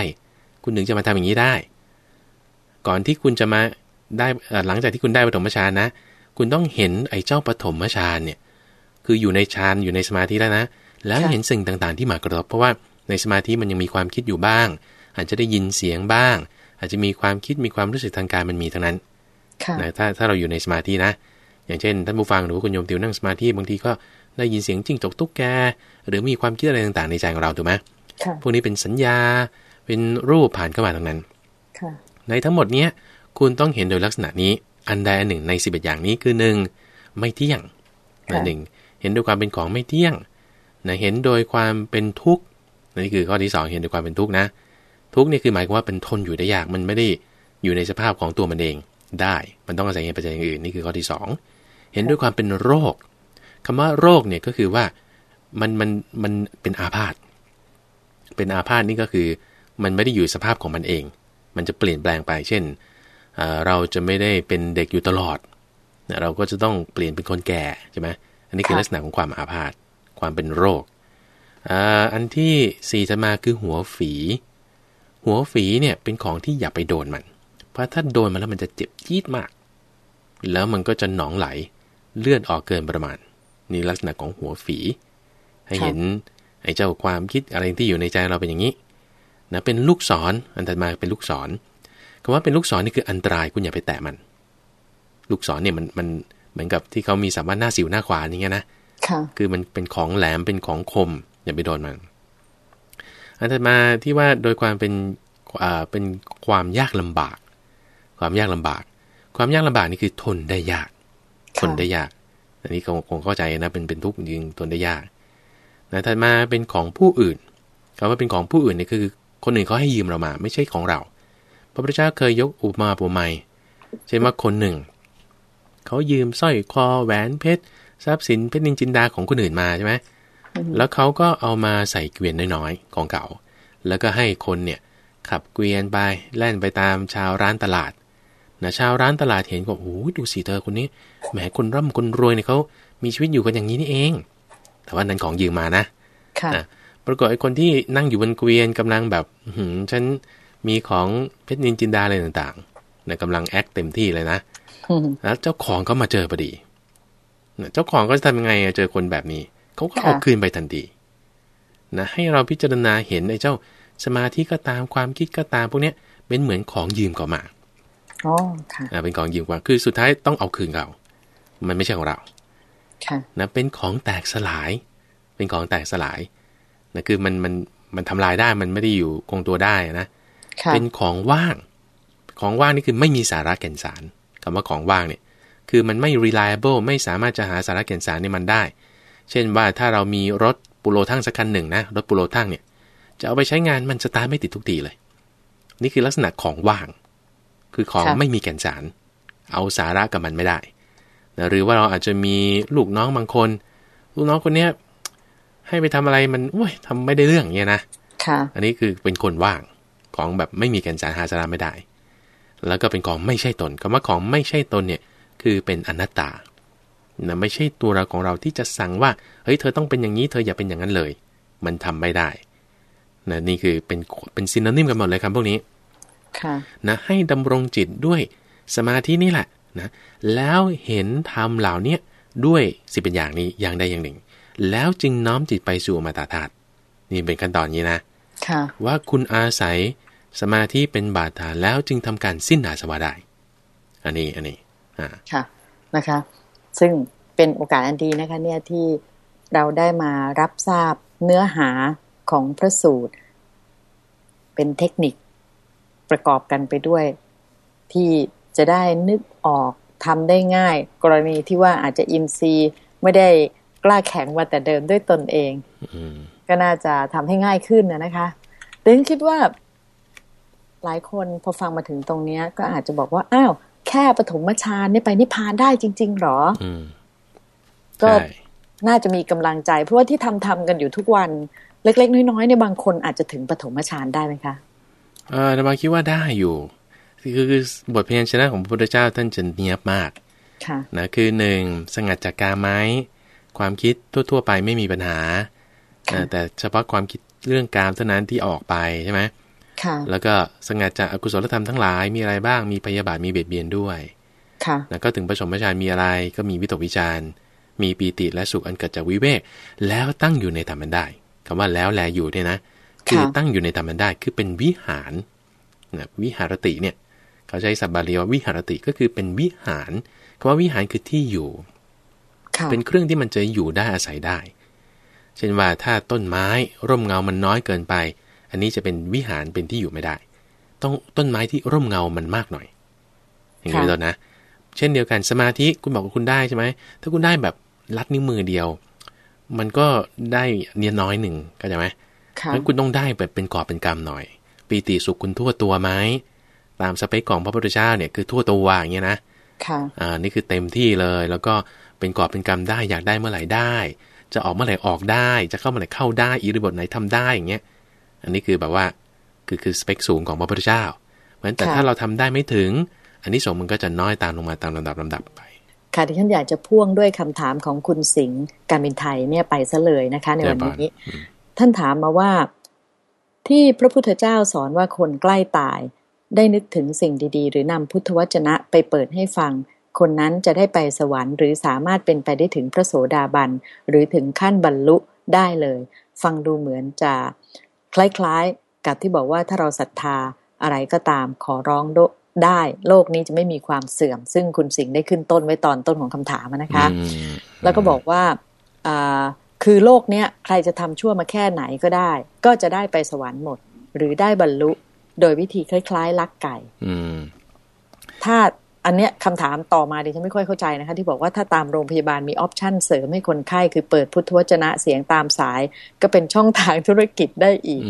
Speaker 2: คุณถึงจะมาทำอย่างนี้ได้ ก่อนที่คุณจะมาได้เอ่อหลังจากที่คุณได้ปฐมฌานนะ คุณต้องเห็นไอ้เจ้าปฐมฌานเนี่ยคืออยู่ในฌานอยู่ในสมาธิแล้วนะ แล้ว
Speaker 1: ค่ะ
Speaker 2: เห็นสิ่งต่างๆ ที่มากระทบเพราะว่าในสมาธิมันยังมีความคิดอยู่บ้าง อาจจะได้ยินเสียงบ้าง อาจจะมีความคิดมีความรู้สึกทางกายมันมีทั้งนั้น
Speaker 1: ค่ะ
Speaker 2: นะถ้าถ้าเราอยู่ในสมาธินะ อย่างเช่นท่านผู้ฟังหรือว่าคุณโยมติวนั่งสมาธิบางทีก็ได้ยินเสียงจิ้งจกตุ๊กแก หรือมีความคิดอะไรต่างๆ ในใจของเราถูกไหม
Speaker 1: ค่ะ
Speaker 2: พวกนี้เป็นสัญญา เป็นรูปผ่านเข้ามาทั้งนั้น
Speaker 1: ค่ะ
Speaker 2: ในทั้งหมดเนี้ยคุณต้องเห็นโดยลักษณะนี้อันใดอันหนึ่งในสิบเอ็ดอย่างนี้คือหนึ่งไม่เที่ยงนะ
Speaker 1: ค่ะ
Speaker 2: หนึ่งเห็นโดยความเป็นของไม่เที่ยงนะเห็นโดยความเป็นทุกข์นี่คือข้อที่สองเห็นโดยความเป็นทุกข์นะ ทุกนี่คือหมายความว่าเป็นทนอยู่ได้ยากมันไม่ได้อยู่ในสภาพของตัวมันเองได้ มันต้องอาศัยเหตุปัจจัยอย่างอื่นนี่คือข้อที่สองเห็นด้วยความเป็นโรคคำว่าโรคเนี่ยก็คือว่ามันมันมันเป็นอาพาธเป็นอาพาธนี่ก็คือมันไม่ได้อยู่สภาพของมันเอง มันจะเปลี่ยนแปลงไป เช่น เราจะไม่ได้เป็นเด็กอยู่ตลอด เราก็จะต้องเปลี่ยนเป็นคนแก่ใช่ไหมอันนี้คือลักษณะของความอาพาธความเป็นโรค อันที่สี่จะมาคือหัวฝี หัวฝีเนี่ยเป็นของที่อย่าไปโดนมัน เพราะถ้าโดนมันแล้วมันจะเจ็บจี๊ดมาก แล้วมันก็จะหนองไหลเลือดออกเกินประมาณ นี่ลักษณะของหัวฝี ให้
Speaker 1: ค่ะ
Speaker 2: เห็นไอ้เจ้าความคิดอะไรที่อยู่ในใจเราเป็นอย่างนี้นะเป็นลูกศรอันถัดมาเป็นลูกศรคำว่าเป็นลูกศรนี่คืออันตรายคุณอย่าไปแตะมัน ลูกศรเนี่ยมันมันเหมือนกับที่เขามีสามารถหน้าสิวหน้าขวานอย่างเงี้ยนะ
Speaker 1: ค่ะ
Speaker 2: คือมันเป็นของแหลมเป็นของคม อย่าไปโดนมัน อันถัดมาที่ว่าโดยความเป็นอ่าเป็นความยากลำบาก ความยากลำบาก ความยากลำบากนี่คือทนได้ยาก ทนได้ยาก อันนี้คงคงเข้าใจนะเป็นเป็นทุกข์จริงๆทนได้ยากนะถัดมาเป็นของผู้อื่นคำว่าเป็นของผู้อื่นนี่คือ คนอื่นเขาให้ยืมเรามา ไม่ใช่ของเราบระพุทธเจ้าเคยยกอุปมาอุปไมยเช่นว่าคนหนึ่งเขายืมสร้อยคอแหวนเพชรทรัพย์สินเพชรนินจินดาของคนอื่นมาใช่ไหม แล้วเขาก็เอามาใส่เกวียนน้อยๆของเก่าแล้วก็ให้คนเนี่ยขับเกวียนไปแล่นไปตามชาวร้านตลาดนะชาวร้านตลาดเห็นก็โอ้ดูสิเธอคนนี้แหมคนร่ำคนรวยเนี่ยเขามีชีวิตอยู่กันอย่างนี้นี่เอง แต่ว่านั้นของยืมมานะ
Speaker 1: ค่ะ
Speaker 2: ปรากฏไอ้คนที่นั่งอยู่บนเกวียนกำลังแบบหืมฉันมีของเพชรนินจินดาอะไรต่างๆนะกำลังแอคเต็มที่เลยนะแล้วเจ้าของก็มาเจอพอดีเจ้าของก็จะทำยังไงเจอคนแบบนี้ เขาก็เอาคืนไปทันทีนะให้เราพิจารณาเห็นไอ้เจ้าสมาธิก็ตามความคิดก็ตามพวกเนี้ยเป็นเหมือนของยืมเขามา
Speaker 1: อ๋อค่ะ
Speaker 2: เป็นของยืมกว่าคือสุดท้ายต้องเอาคืนเขามันไม่ใช่ของเรา
Speaker 1: ค่ะ
Speaker 2: นะเป็นของแตกสลาย เป็นของแตกสลายนะคือมันมันมันทำลายได้มันไม่ได้อยู่คงตัวได้นะเป็นของว่าง ของว่างนี่คือไม่มีสาระแก่นสารคำว่าของว่างเนี่ย คือมันไม่ reliable ไม่สามารถจะหาสาระแก่นสารในมันได้ เช่นว่าถ้าเรามีรถปุโรทั้งสักคันหนึ่งนะรถปุโรทั้งเนี่ยจะเอาไปใช้งานมันสตาร์ทไม่ติดทุกทีเลย นี่คือลักษณะของว่าง คือของไม่มีแก่นสาร เอาสาระกับมันไม่ได้นะหรือว่าเราอาจจะมีลูกน้องบางคน ลูกน้องคนเนี้ยให้ไปทำอะไรมันโอ้ยทำไม่ได้เรื่องเงี้ยนะ
Speaker 1: ค่ะ
Speaker 2: อันนี้คือเป็นคนว่างของแบบไม่มีแก่นสารหาสาระไม่ได้ แล้วก็เป็นของไม่ใช่ตนคำว่าของไม่ใช่ตนเนี่ยคือเป็นอนัตตา นะไม่ใช่ตัวเราของเราที่จะสั่งว่าเฮ้ยเธอต้องเป็นอย่างนี้เธออย่าเป็นอย่างนั้นเลย มันทำไม่ได้นะนี่คือเป็นเป็นซินนนิมกันหมดเลยครับพวกนี้
Speaker 1: ค่ะ
Speaker 2: นะให้ดำรงจิตด้วยสมาธินี่แหละนะแล้วเห็นธรรมเหล่านี้ด้วยสิเป็นอย่างนี้อย่างใดอย่างหนึ่ง แล้วจึงน้อมจิตไปสู่อมตะธาตุนี่เป็นขั้นตอนนี้นะ
Speaker 1: ค่ะ
Speaker 2: ว่าคุณอาศัยสมาธิเป็นบาดฐานแล้วจึงทำการสิ้นอาสวะได้ อันนี้อันนี้อ่า
Speaker 1: ค่ะนะคะ ซึ่งเป็นโอกาสอันดีนะคะเนี่ยที่เราได้มารับทราบเนื้อหาของพระสูตร เป็นเทคนิคประกอบกันไปด้วย ที่จะได้นึกออกทำได้ง่าย กรณีที่ว่าอาจจะอินทรีไม่ได้กล้าแข็งมาแต่เดิมด้วยตนเองก็น่าจะทำให้ง่ายขึ้นนะนะคะแต่คิดว่าหลายคนพอฟังมาถึงตรงนี้ก็อาจจะบอกว่า อ้าว แค่ปฐมฌานนี่ไปนิพพานได้จริง ๆหรอก็น่าจะมีกำลังใจ เพราะว่าที่ทำทำกันอยู่ทุกวัน เล็ก ๆ น้อยๆเนี่ยบางคนอาจจะถึงปฐมฌานได้ไหมคะ
Speaker 2: เออแต่บางคิดว่าได้อยู่คือคือบทพยัญชนะของพระพุทธเจ้าท่านจะเนียบมาก
Speaker 1: ค่ะ
Speaker 2: นะคือหนึ่งสงัดจากกาไม้ ความคิดทั่ว ๆ ไปไม่มีปัญหาแต่เฉพาะความคิดเรื่องการเท่านั้นที่ออกไปใช่ไหม แล้วก็สงัดจากอกุศลธรรมทั้งหลายมีอะไรบ้างมีพยาบาทมีเบียดเบียนด้วย
Speaker 1: ค่ะ
Speaker 2: แล้วก็ถึงประสมประชานมีอะไรก็มีวิตกวิจารมีปีติและสุขอันเกิดจากวิเวกแล้วตั้งอยู่ในธรรมันได้คำว่าแล้วแลอยู่เนี่ยนะคือตั้งอยู่ในธรรมันได้คือเป็นวิหารนะวิหารติเนี่ยเขาใช้สับบาลีว่าวิหารติก็คือเป็นวิหารคำว่าวิหารคือที่อยู่เป็นเครื่องที่มันจะอยู่ได้อาศัยได้ เช่นว่าถ้าต้นไม้ร่มเงามันน้อยเกินไป อันนี้จะเป็นวิหารเป็นที่อยู่ไม่ได้ ต้องต้นไม้ที่ร่มเงามันมากหน่อย อย่างนี้ต้นนะ เช่นเดียวกันสมาธิคุณบอกว่าคุณได้ใช่ไหม ถ้าคุณได้แบบลัดนิ้วมือเดียว มันก็ได้เนียน้อยหนึ่งก็ใช่ไหมงั้นคุณต้องได้แบบเป็นกอบเป็นกรรมหน่อย ปีติสุขคุณทั่วตัวไหมตามสเปคของพระพุทธเจ้าเนี่ยคือทั่วตัวอย่างเงี้ยนะ
Speaker 1: ค่ะ
Speaker 2: อ่านี่คือเต็มที่เลย แล้วก็เป็นกอบเป็นกรรมได้อยากได้เมื่อไหร่ได้ จะออกเมื่อไหร่ออกได้ จะเข้าเมื่อไหร่เข้าได้อิริบทไหนทำได้อย่างเงี้ย อันนี้คือแบบว่าคือคือสเปคสูงของพระพุทธเจ้าเพราะฉะนั้นแต่ถ้าเราทำได้ไม่ถึง อันนี้สมมันก็จะน้อยตามลงมาตามลำดับลำดับไป
Speaker 1: ค่ะที่ฉันอยากจะพ่วงด้วยคำถามของคุณสิงห์การบินไทยเนี่ยไปซะเลยนะคะ ในวันนี้ ท่านถามมาว่าที่พระพุทธเจ้าสอนว่าคนใกล้ตาย ได้นึกถึงสิ่งดีๆ หรือนำพุทธวจนะไปเปิดให้ฟัง คนนั้นจะได้ไปสวรรค์ หรือสามารถเป็นไปได้ถึงพระโสดาบัน หรือถึงขั้นบรรลุได้เลย ฟังดูเหมือนจะ คล้ายๆ กับที่บอกว่าถ้าเราศรัทธาอะไรก็ตามขอร้องได้ โลกนี้จะไม่มีความเสื่อม ซึ่งคุณสิงห์ได้ขึ้นต้นไว้ตอนต้นของคำถามนะคะ แล้วก็บอกว่าคือโลกเนี้ยใครจะทำชั่วมาแค่ไหนก็ได้ ก็จะได้ไปสวรรค์หมด หรือได้บรรลุโดยวิธีคล้าย ๆ ลักไก่ถ้า อันเนี้ยคำถามต่อมาดิฉันไม่ค่อยเข้าใจนะคะ ที่บอกว่าถ้าตามโรงพยาบาลมีออปชั่นเสริมให้คนไข้คือเปิดพุทธวจนะเสียงตามสาย ก็เป็นช่องทางธุรกิจได้อีก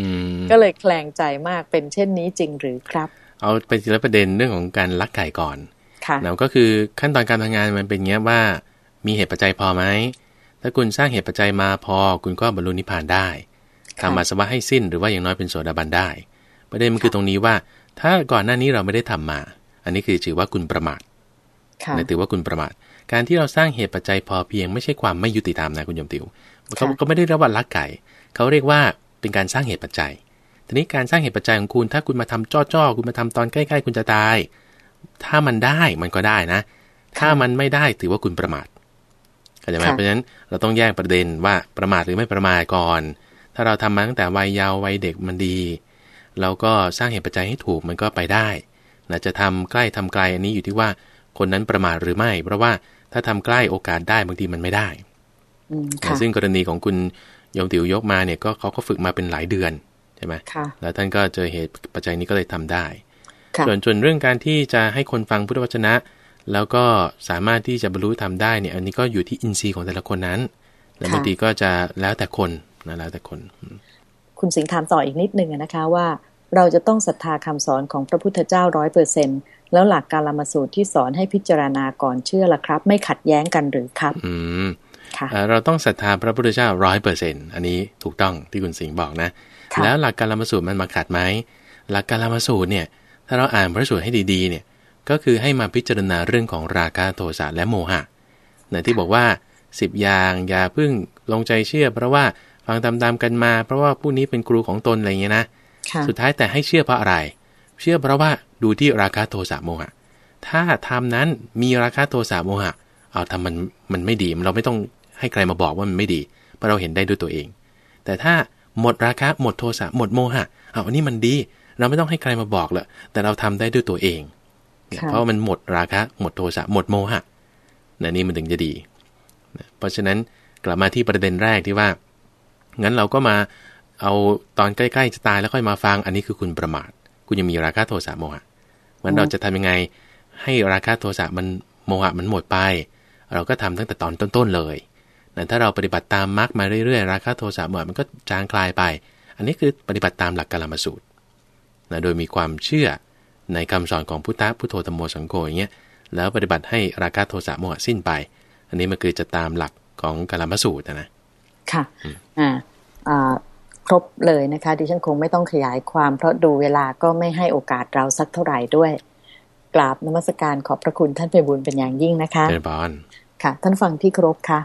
Speaker 1: ก็เลยแคลงใจมากเป็นเช่นนี้จริงหรือครับ
Speaker 2: เอาไปทีละประเด็นเรื่องของการลักไก่ก่อน
Speaker 1: ค่ะ
Speaker 2: นะก็คือขั้นตอนการทำงานมันเป็นเงี้ยว่า มีเหตุปัจจัยพอไหมถ้าคุณสร้างเหตุปัจจัยมาพอ คุณก็บรรลุนิพพานได้ทำอาสวะให้สิ้นหรือว่าอย่างน้อยเป็นโสดาบันได้ ประเด็นมันคือตรงนี้ว่า ถ้าก่อนหน้านี้เราไม่ได้ทำมา อันนี้คือถือว่าคุณประมาท
Speaker 1: ค่ะ
Speaker 2: นะถือว่าคุณประมาท การที่เราสร้างเหตุปัจจัยพอเพียงไม่ใช่ความไม่ยุติธรรมนะคุณโยมติวเขา
Speaker 1: ค่ะ
Speaker 2: ก็ไม่ได้เรียกว่าลักไก่ เขาเรียกว่าเป็นการสร้างเหตุปัจจัย ทีนี้การสร้างเหตุปัจจัยของคุณ ถ้าคุณมาทำจ้อๆคุณมาทำตอนใกล้ๆ คุณจะตาย ถ้ามันได้มันก็ได้นะ ถ้ามันไม่ได้ถือว่าคุณประมาทเข้าใจไหม
Speaker 1: ค่ะ
Speaker 2: เพราะฉะนั้นเราต้องแยกประเด็นว่าประมาทหรือไม่ประมาทก่อน ถ้าเราทำมาตั้งแต่วัยเยาว์วัยเด็กมันดี เราก็สร้างเหตุปัจจัยให้ถูกมันก็ไปได้ นะจะทำใกล้ทำไกลอันนี้อยู่ที่ว่าคนนั้นประมาทหรือไม่ เพราะว่าถ้าทำใกล้โอกาสได้บางทีมันไม่ได้
Speaker 1: อืม
Speaker 2: นะ
Speaker 1: ค่ะ
Speaker 2: ซึ่งกรณีของคุณโยมติ๋วยกมาเนี่ยก็เขาก็ฝึกมาเป็นหลายเดือนใช่ไหม
Speaker 1: ค่ะ
Speaker 2: แล้วท่านก็เจอเหตุปัจจัยนี้ก็เลยทำได้
Speaker 1: ค่ะ
Speaker 2: ส่วนส่วนเรื่องการที่จะให้คนฟังพุทธวจนะ แล้วก็สามารถที่จะบรรลุทำได้เนี่ย อันนี้ก็อยู่ที่อินทรีย์ของแต่ละคนนั้น แล้ว
Speaker 1: ค่ะ
Speaker 2: บางทีก็จะแล้วแต่คนนะแล้วแต่คนอืม
Speaker 1: คุณสิงห์ถามต่ออีกนิดนึงอะนะคะว่า เราจะต้องศรัทธาคำสอนของพระพุทธเจ้าร้อยเปอร์เซ็นแล้วหลักการละมาสูตรที่สอนให้พิจารณาก่อนเชื่อละครับ ไม่ขัดแย้งกันหรือครับ
Speaker 2: อืม
Speaker 1: ค่ะ
Speaker 2: เอ่อเราต้องศรัทธาพระพุทธเจ้าร้อยเปอร์เซ็นอันนี้ถูกต้องที่คุณสิงห์บอกนะ
Speaker 1: ค่ะ
Speaker 2: แล้วหลักการละมาสูตรมันมาขัดไหมหลักการละมาสูตรเนี่ย ถ้าเราอ่านพระสูตรให้ดีๆ เนี่ย ก็คือให้มาพิจารณาเรื่องของราคะโทสะและโมหะนะที่บอกว่า10อย่างอย่าเพิ่งลงใจเชื่อ เพราะว่าฟังตามๆกันมา เพราะว่าผู้นี้เป็นครูของตนอะไรอย่างเงี้ยนะ
Speaker 1: ค่ะ
Speaker 2: สุดท้ายแต่ให้เชื่อเพราะอะไร เชื่อเพราะว่าดูที่ราคะโทสะโมหะ ถ้าทำนั้นมีราคะโทสะโมหะ เอาทำมันมันไม่ดีเราไม่ต้องให้ใครมาบอกว่ามันไม่ดี เพราะเราเห็นได้ด้วยตัวเอง แต่ถ้าหมดราคะหมดโทสะหมดโมหะเอาอันนี้มันดี เราไม่ต้องให้ใครมาบอกเลยแต่เราทำได้ด้วยตัวเองเนี่ย
Speaker 1: ค่ะ
Speaker 2: เพราะว่ามันหมดราคะหมดโทสะหมดโมหะนะนี่มันถึงจะดีนะเพราะฉะนั้นกลับมาที่ประเด็นแรกที่ว่า งั้นเราก็มา เอาตอนใกล้ๆจะตายแล้วค่อยมาฟัง อันนี้คือคุณประมาท คุณยังมีราคะโทสะโมหะงั้นเราจะทำยังไง ให้ราคะโทสะมันโมหะมันหมดไป เราก็ทำตั้งแต่ตอนต้นๆเลยนะถ้าเราปฏิบัติตามมรรคมาเรื่อยๆ ราคะโทสะโมหะมันก็จางคลายไป อันนี้คือปฏิบัติตามหลักกาลมาสูตรนะโดยมีความเชื่อในคำสอนของพุทธะพุทโธธรรมโมสังโฆอย่างเงี้ย แล้วปฏิบัติให้ราคะโทสะโมหะสิ้นไป อันนี้มันคือจะตามหลักของกาลมาสูตรนะนะ
Speaker 1: ค่ะ อ่าอ่า ครบเลยนะคะดิฉันคงไม่ต้องขยายความ เพราะดูเวลาก็ไม่ให้โอกาสเราสักเท่าไหร่ด้วย กราบนมัสการขอบพระคุณท่านไปบุญเป็นอย่างยิ่งนะคะ
Speaker 2: เจริญพร
Speaker 1: ค่ะ ท่านฟังที่เคารพค่ะ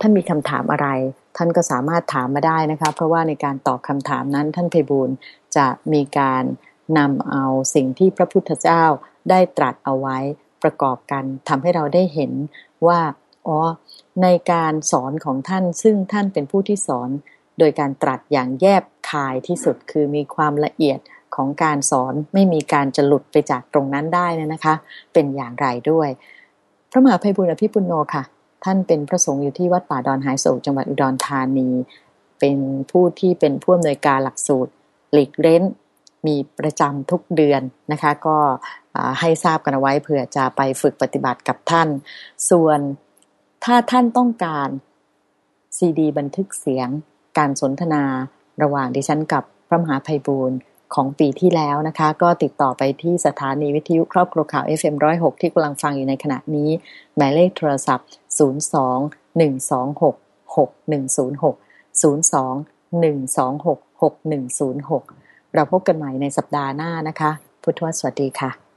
Speaker 1: ท่านมีคำถามอะไร ท่านก็สามารถถามมาได้นะคะ เพราะว่าในการตอบคำถามนั้น ท่านเพบูลย์จะมีการนำเอาสิ่งที่พระพุทธเจ้าได้ตรัสเอาไว้ประกอบกันทำให้เราได้เห็นว่าอ๋อในการสอนของท่านซึ่งท่านเป็นผู้ที่สอน โดยการตรัสอย่างแยบคายที่สุดคือมีความละเอียดของการสอนไม่มีการจะหลุดไปจากตรงนั้นได้นยนะคะ เป็นอย่างไรด้วย พระมหาภัยบุญอภิปุโนค่ะ ท่านเป็นพระสงฆ์อยู่ที่วัดป่าดอนหายโศกจังหวัดอุดรธานี เป็นผู้ที่เป็นผู้อำนวยการหลักสูตร หลีกเล้น มีประจำทุกเดือนนะคะ ก็ให้ทราบกันเอาไว้เผื่อจะไปฝึกปฏิบัติกับท่าน ส่วนถ้าท่านต้องการซีดีบันทึกเสียง การสนทนาระหว่างดิฉันกับพระมหาภัยบูรณ์ของปีที่แล้วนะคะ ก็ติดต่อไปที่สถานีวิทยุครอบครัวข่าว FM106 ที่กำลังฟังอยู่ในขณะนี้ หมายเลขโทรศัพท์ 02 126 6106 02 126 6106 เราพบกันใหม่ในสัปดาห์หน้านะคะ พุทธวสวัสดีค่ะ